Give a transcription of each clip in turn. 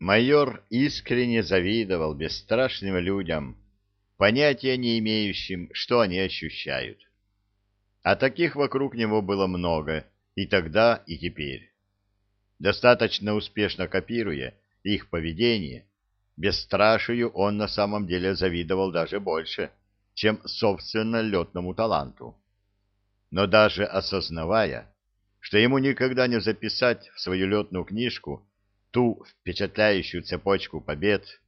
Майор искренне завидовал бесстрашным людям, понятия не имеющим, что они ощущают. А таких вокруг него было много, и тогда, и теперь. Достаточно успешно копируя их поведение, бесстрашию он на самом деле завидовал даже больше, чем собственно летному таланту. Но даже осознавая, что ему никогда не записать в свою летную книжку ту впечатляющую цепочку побед,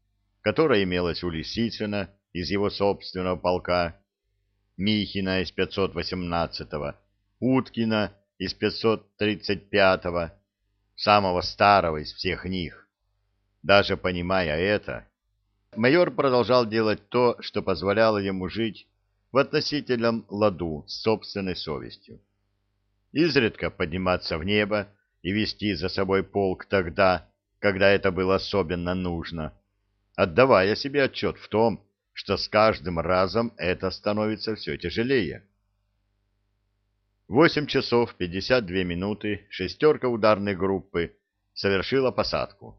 которая имелась у Лисицына из его собственного полка, Михина из 518-го, Уткина из 535-го, самого старого из всех них. Даже понимая это, майор продолжал делать то, что позволяло ему жить в относительном ладу с собственной совестью. Изредка подниматься в небо и вести за собой полк тогда, когда это было особенно нужно, отдавая себе отчет в том, что с каждым разом это становится все тяжелее. Восемь часов пятьдесят две минуты шестерка ударной группы совершила посадку.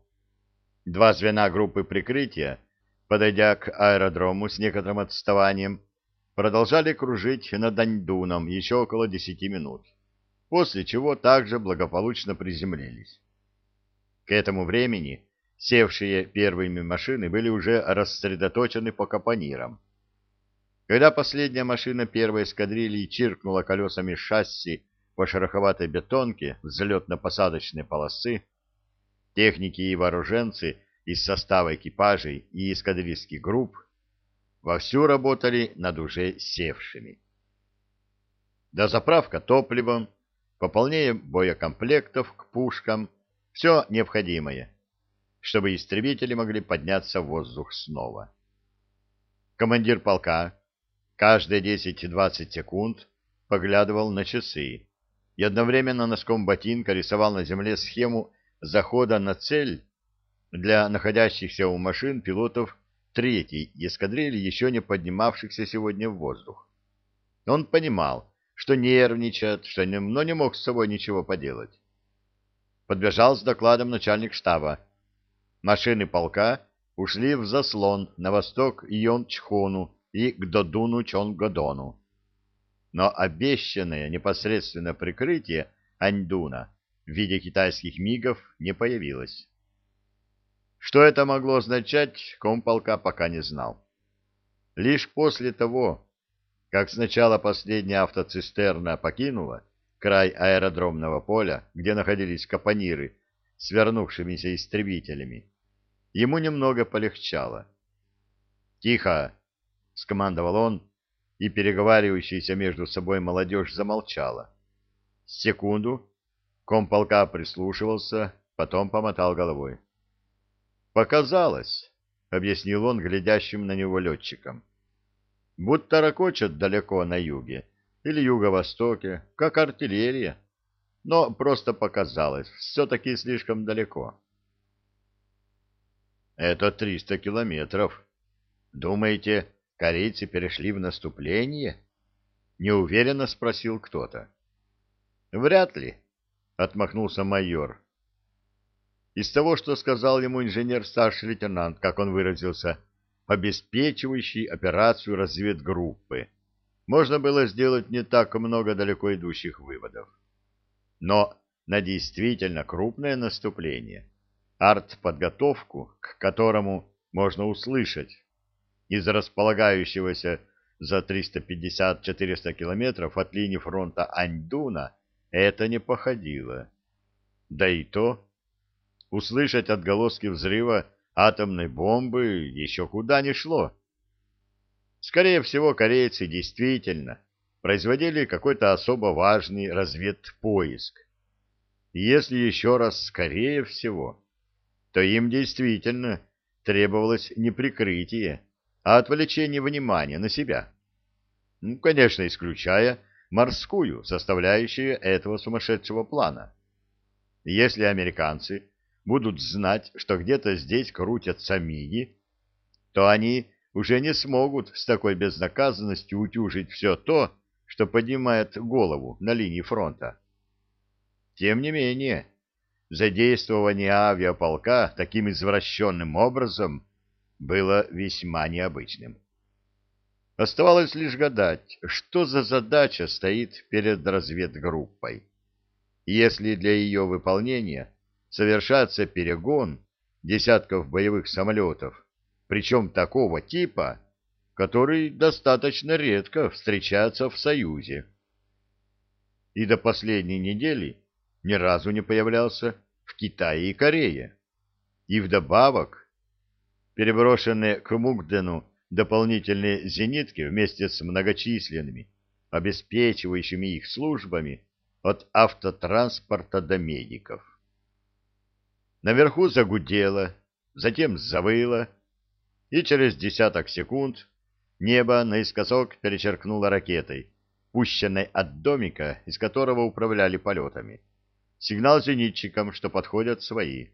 Два звена группы прикрытия, подойдя к аэродрому с некоторым отставанием, продолжали кружить над Аньдуном еще около десяти минут, после чего также благополучно приземлились. К этому времени севшие первыми машины были уже рассредоточены по капонирам. Когда последняя машина первой эскадрильи чиркнула колесами шасси по шероховатой бетонке взлетно-посадочной полосы, техники и вооруженцы из состава экипажей и эскадрильских групп вовсю работали над уже севшими. Дозаправка топливом, пополнение боекомплектов к пушкам, все необходимое, чтобы истребители могли подняться в воздух снова. Командир полка каждые 10-20 секунд поглядывал на часы и одновременно носком ботинка рисовал на земле схему захода на цель для находящихся у машин пилотов третьей эскадрильи, еще не поднимавшихся сегодня в воздух. Он понимал, что нервничает, что но не мог с собой ничего поделать. Подбежал с докладом начальник штаба. Машины полка ушли в заслон на восток Йончхону и к Додуну Чонгодону. Но обещанное непосредственно прикрытие Аньдуна в виде китайских мигов не появилось. Что это могло означать, комполка пока не знал. Лишь после того, как сначала последняя автоцистерна покинула край аэродромного поля, где находились капониры с вернувшимися истребителями, ему немного полегчало. «Тихо!» — скомандовал он, и переговаривающаяся между собой молодежь замолчала. Секунду комполка прислушивался, потом помотал головой. «Показалось», — объяснил он глядящим на него летчикам. «Будто ракочет далеко на юге или юго-востоке, как артиллерия, но просто показалось, все-таки слишком далеко». «Это триста километров. Думаете, корейцы перешли в наступление?» — неуверенно спросил кто-то. «Вряд ли», — отмахнулся майор. Из того, что сказал ему инженер-старший лейтенант, как он выразился, обеспечивающий операцию разведгруппы, можно было сделать не так много далеко идущих выводов. Но на действительно крупное наступление, артподготовку, к которому можно услышать из располагающегося за 350-400 километров от линии фронта Аньдуна, это не походило. Да и то услышать отголоски взрыва атомной бомбы еще куда ни шло. Скорее всего, корейцы действительно производили какой-то особо важный разведпоиск. И если еще раз скорее всего, то им действительно требовалось не прикрытие, а отвлечение внимания на себя. Ну, конечно, исключая морскую составляющую этого сумасшедшего плана. Если американцы будут знать, что где-то здесь крутятся мини, то они уже не смогут с такой безнаказанностью утюжить все то, что поднимает голову на линии фронта. Тем не менее, задействование авиаполка таким извращенным образом было весьма необычным. Оставалось лишь гадать, что за задача стоит перед разведгруппой. Если для ее выполнения совершается перегон десятков боевых самолетов, причем такого типа, который достаточно редко встречается в Союзе. И до последней недели ни разу не появлялся в Китае и Корее. И вдобавок, переброшенные к Мугдену дополнительные зенитки вместе с многочисленными, обеспечивающими их службами от автотранспорта до медиков. Наверху загудело, затем завыло, и через десяток секунд небо наискосок перечеркнуло ракетой, пущенной от домика, из которого управляли полетами. Сигнал зенитчикам, что подходят свои.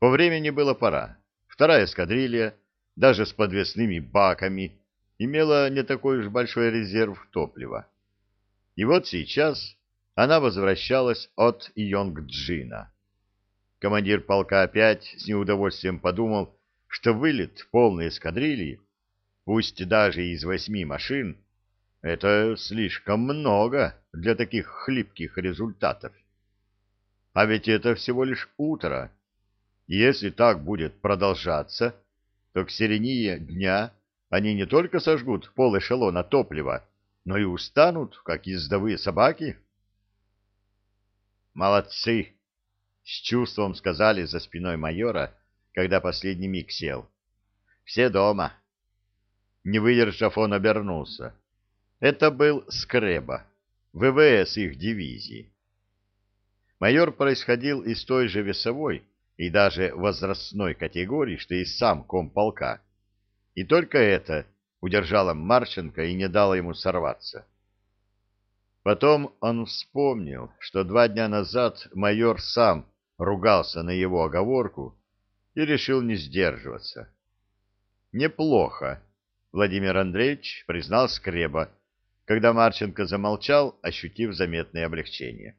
По времени было пора. Вторая эскадрилья, даже с подвесными баками, имела не такой уж большой резерв топлива. И вот сейчас она возвращалась от Йонгджина. Командир полка опять с неудовольствием подумал, что вылет полной эскадрильи, пусть даже из восьми машин, это слишком много для таких хлипких результатов. А ведь это всего лишь утро. Если так будет продолжаться, то к середине дня они не только сожгут пол эшелона топлива, но и устанут, как ездовые собаки. «Молодцы!» — с чувством сказали за спиной майора, когда последний миг сел. «Все дома». Не выдержав, он обернулся. Это был Скреба, ВВС их дивизии. Майор происходил из той же весовой и даже возрастной категории, что и сам комполка. И только это удержало Марченко и не дало ему сорваться. Потом он вспомнил, что два дня назад майор сам ругался на его оговорку и решил не сдерживаться. «Неплохо», — Владимир Андреевич признал скреба, когда Марченко замолчал, ощутив заметное облегчение.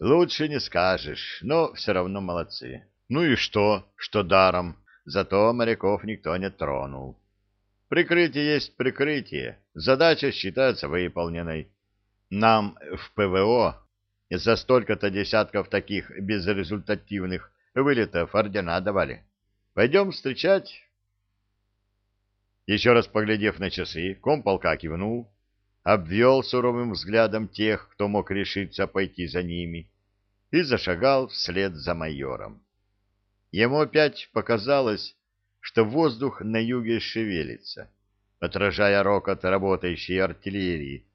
«Лучше не скажешь, но все равно молодцы. Ну и что, что даром, зато моряков никто не тронул. Прикрытие есть прикрытие, задача считается выполненной. Нам в ПВО за столько-то десятков таких безрезультативных вылетов ордена давали. Пойдем встречать. Еще раз поглядев на часы, комполка кивнул, обвел суровым взглядом тех, кто мог решиться пойти за ними, и зашагал вслед за майором. Ему опять показалось, что воздух на юге шевелится, отражая рокот работающей артиллерии,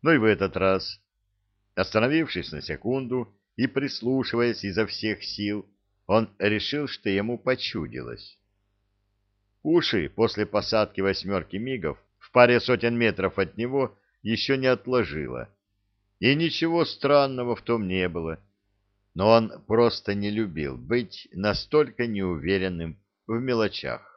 но и в этот раз Остановившись на секунду и прислушиваясь изо всех сил, он решил, что ему почудилось. Уши после посадки восьмерки мигов в паре сотен метров от него еще не отложило, и ничего странного в том не было. Но он просто не любил быть настолько неуверенным в мелочах.